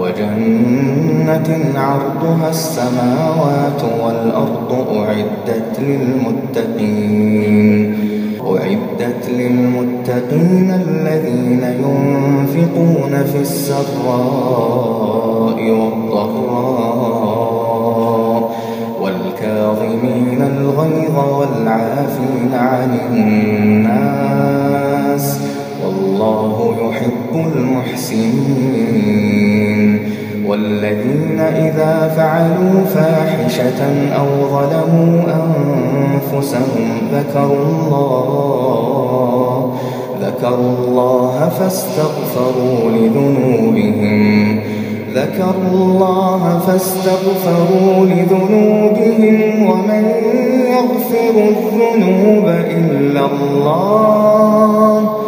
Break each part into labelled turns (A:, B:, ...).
A: وجنة عرضها السماوات والأرض أعدت للمتقين أعدت للمتقين الذين ينفقون في السراء والضراء والكاظمين الغيظ والعافين عن الناس إذا فعلوا فاحشة أو ظلموا أنفسهم ذكروا الله ذكروا الله فاستغفروا لذنوبهم. ذكروا الله فاستغفروا لذنوبهم ومن يغفر الذنوب إلا الله.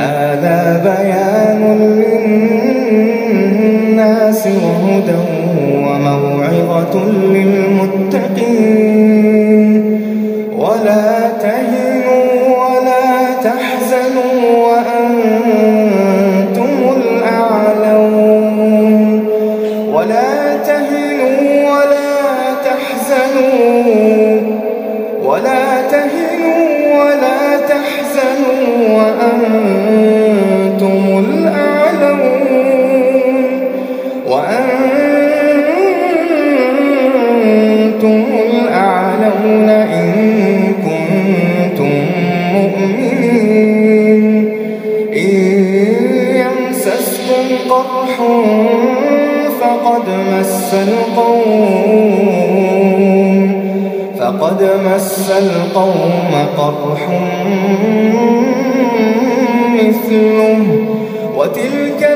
A: هذا بيان للناس وهدى وموعظة للمتقين. ولا تهنوا وأنتم الأعلون إن كنتم مؤمنين إن يمسسكم قرح فقد مس القوم فقد مس القوم قرح مثله وتلك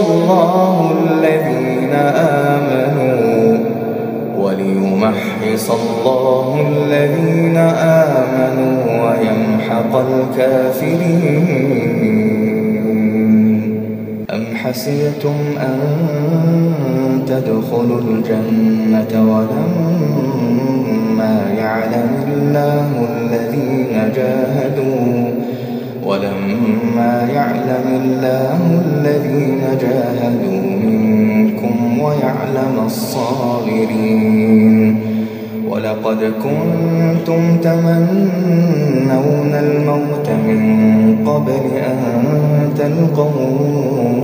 A: الله الذين آمنوا وليمحص الله الذين آمنوا ويمحق الكافرين. أم حسبتم أن تدخلوا الجنة ولما يعلم الله الذين جاهدوا ولما يعلم الله الذين جاهدوا منكم ويعلم الصابرين ولقد كنتم تمنون الموت من قبل أن تلقوه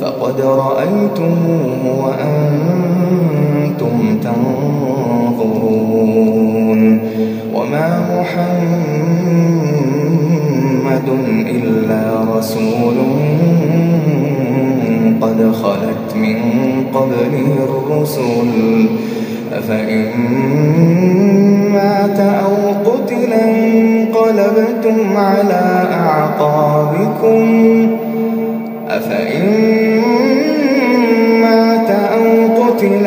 A: فقد رأيتموه وأنتم تنظرون وما محمد إلا رسول قد خلت من قبله الرسل. أفإن مات أو قتل انقلبتم على أعقابكم. أفإن مات أو قتل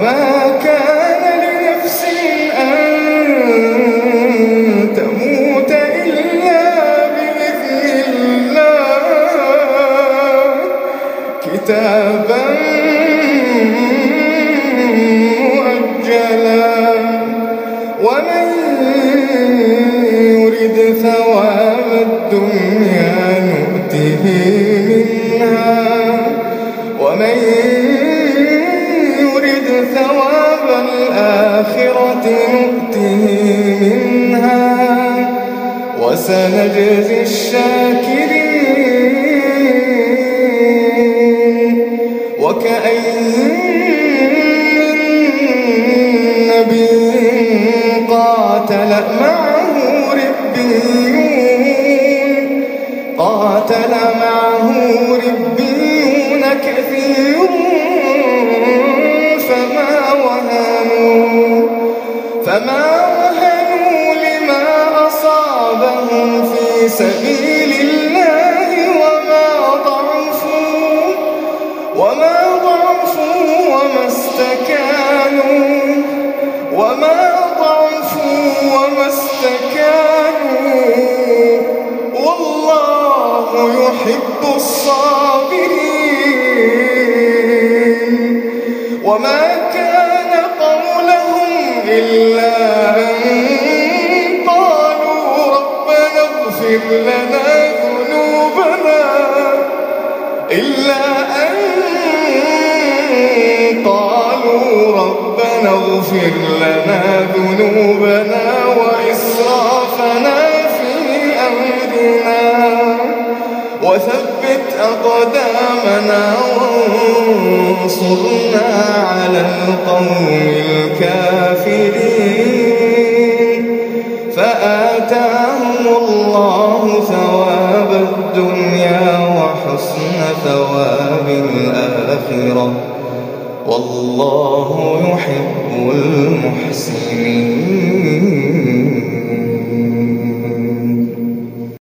A: وما كان لنفس أن تموت إلا بإذن الله. كتابا مؤجلا. ومن يرد ثواب الدنيا نؤته منها. ومن وسنجزي الشاكرين. وكأين من نبي قاتل معه ربيون. قاتل معه ربيون كثير فما وهنوا فما سبيل الله وما ضعفوا وما ضعفوا وما استكانوا وما ضعفوا وما استكانوا. والله يحب الصابرين. وما كان قولهم إلا أن اغفر لنا ذنوبنا إلا أن قالوا ربنا اغفر لنا ذنوبنا وإسرافنا في أمرنا وثبت أقدامنا وانصرنا على القوم الكافرين فآتاهم ثواب الدنيا وحسن ثواب الآخرة. والله يحب المحسنين.